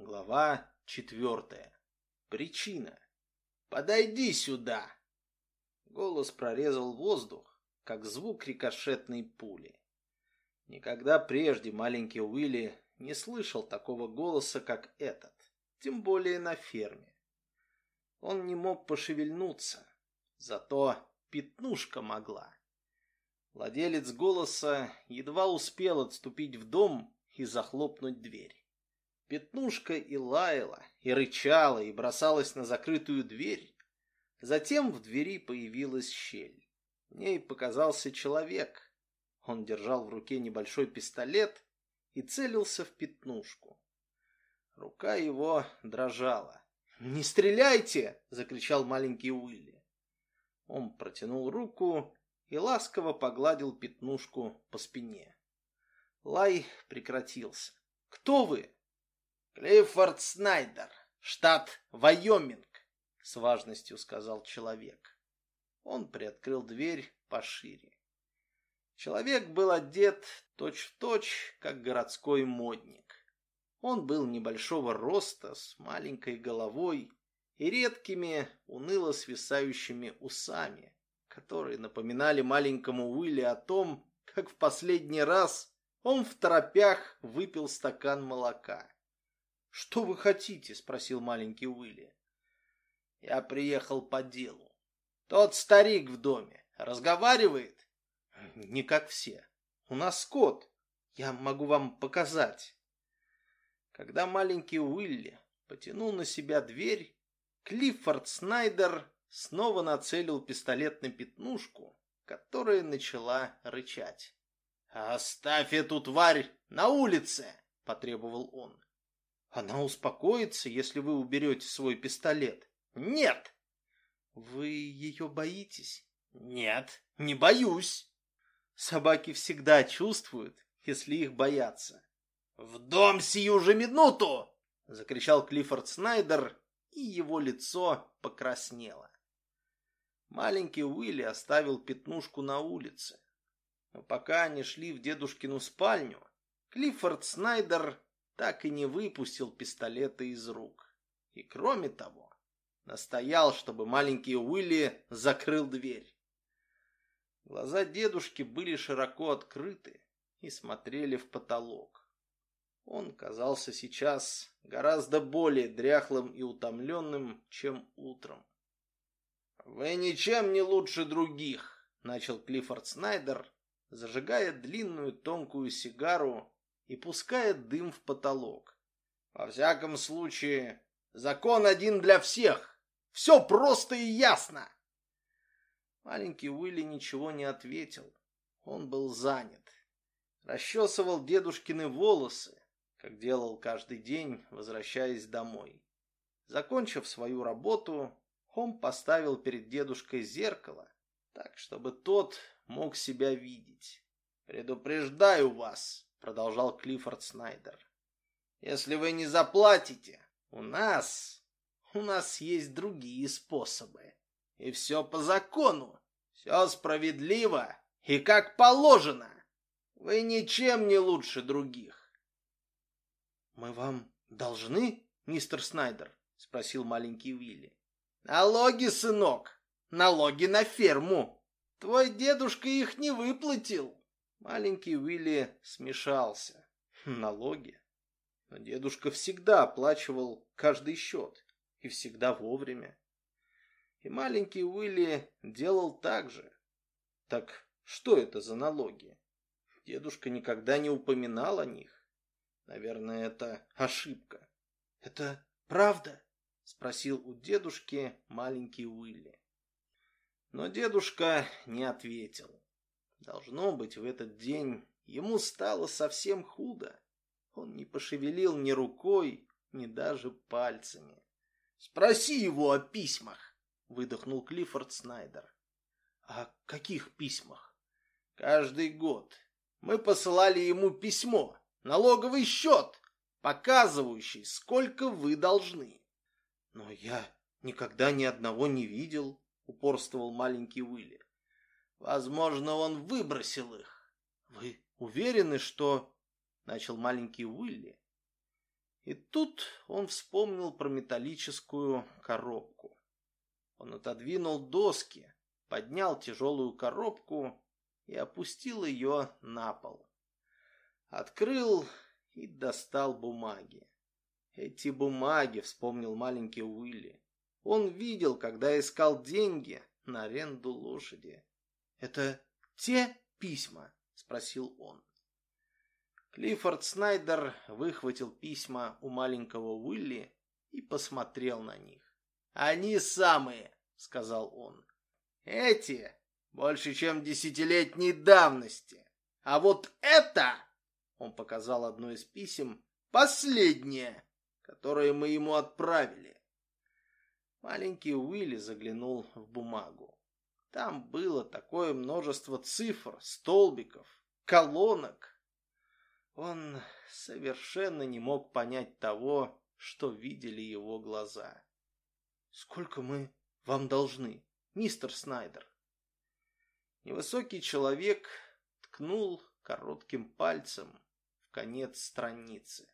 Глава четвертая. Причина. «Подойди сюда!» Голос прорезал воздух, как звук рикошетной пули. Никогда прежде маленький Уилли не слышал такого голоса, как этот, тем более на ферме. Он не мог пошевельнуться, зато пятнушка могла. Владелец голоса едва успел отступить в дом и захлопнуть дверь. Пятнушка и лаяла, и рычала, и бросалась на закрытую дверь. Затем в двери появилась щель. В ней показался человек. Он держал в руке небольшой пистолет и целился в пятнушку. Рука его дрожала. «Не стреляйте!» — закричал маленький Уилли. Он протянул руку и ласково погладил пятнушку по спине. Лай прекратился. «Кто вы?» «Клиффорд Снайдер, штат Вайоминг», — с важностью сказал человек. Он приоткрыл дверь пошире. Человек был одет точь-в-точь, точь, как городской модник. Он был небольшого роста, с маленькой головой и редкими, уныло свисающими усами, которые напоминали маленькому Уилли о том, как в последний раз он в торопях выпил стакан молока. «Что вы хотите?» — спросил маленький Уилли. «Я приехал по делу. Тот старик в доме разговаривает?» «Не как все. У нас скот. Я могу вам показать». Когда маленький Уилли потянул на себя дверь, Клиффорд Снайдер снова нацелил пистолет на пятнушку, которая начала рычать. «Оставь эту тварь на улице!» — потребовал он. «Она успокоится, если вы уберете свой пистолет». «Нет!» «Вы ее боитесь?» «Нет, не боюсь!» Собаки всегда чувствуют, если их боятся. «В дом сию же минуту!» — закричал Клиффорд Снайдер, и его лицо покраснело. Маленький Уилли оставил пятнушку на улице. Но пока они шли в дедушкину спальню, Клиффорд Снайдер так и не выпустил пистолета из рук. И кроме того, настоял, чтобы маленький Уилли закрыл дверь. Глаза дедушки были широко открыты и смотрели в потолок. Он казался сейчас гораздо более дряхлым и утомленным, чем утром. «Вы ничем не лучше других», — начал Клиффорд Снайдер, зажигая длинную тонкую сигару и пуская дым в потолок. «Во всяком случае, закон один для всех. Все просто и ясно». Маленький Уилли ничего не ответил. Он был занят. Расчесывал дедушкины волосы, как делал каждый день, возвращаясь домой. Закончив свою работу, он поставил перед дедушкой зеркало, так, чтобы тот мог себя видеть. «Предупреждаю вас», — продолжал Клиффорд Снайдер. «Если вы не заплатите, у нас, у нас есть другие способы. И все по закону, все справедливо и как положено. Вы ничем не лучше других. «Мы вам должны, мистер Снайдер?» — спросил маленький Уилли. «Налоги, сынок! Налоги на ферму! Твой дедушка их не выплатил!» Маленький Уилли смешался. Налоги? Но дедушка всегда оплачивал каждый счет и всегда вовремя. И маленький Уилли делал так же. Так что это за налоги? Дедушка никогда не упоминал о них. Наверное, это ошибка. Это правда? Спросил у дедушки маленький Уилли. Но дедушка не ответил. Должно быть, в этот день ему стало совсем худо. Он не пошевелил ни рукой, ни даже пальцами. «Спроси его о письмах!» — выдохнул Клиффорд Снайдер. «О каких письмах?» «Каждый год мы посылали ему письмо, налоговый счет, показывающий, сколько вы должны. Но я никогда ни одного не видел, упорствовал маленький Уилли. Возможно, он выбросил их. Вы уверены, что... Начал маленький Уилли. И тут он вспомнил про металлическую коробку. Он отодвинул доски, поднял тяжелую коробку и опустил ее на пол. Открыл и достал бумаги. Эти бумаги, вспомнил маленький Уилли. Он видел, когда искал деньги на аренду лошади. «Это те письма?» — спросил он. Клиффорд Снайдер выхватил письма у маленького Уилли и посмотрел на них. «Они самые!» — сказал он. «Эти больше, чем десятилетней давности. А вот это...» — он показал одно из писем. «Последнее, которое мы ему отправили». Маленький Уилли заглянул в бумагу. Там было такое множество цифр, столбиков, колонок, он совершенно не мог понять того, что видели его глаза. «Сколько мы вам должны, мистер Снайдер?» Невысокий человек ткнул коротким пальцем в конец страницы.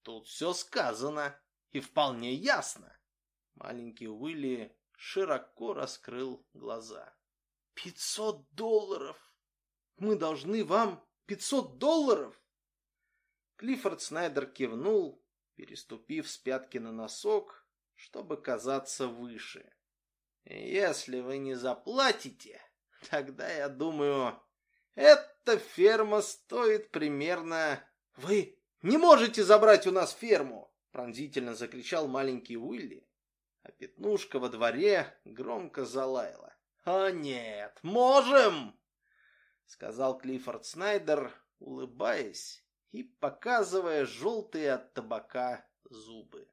«Тут все сказано и вполне ясно!» Маленький Уилли широко раскрыл глаза. «Пятьсот долларов! Мы должны вам пятьсот долларов!» Клиффорд Снайдер кивнул, переступив с пятки на носок, чтобы казаться выше. «Если вы не заплатите, тогда, я думаю, эта ферма стоит примерно...» «Вы не можете забрать у нас ферму!» пронзительно закричал маленький Уилли, а пятнушка во дворе громко залаяла. «О нет, можем!» сказал Клиффорд Снайдер, улыбаясь и показывая желтые от табака зубы.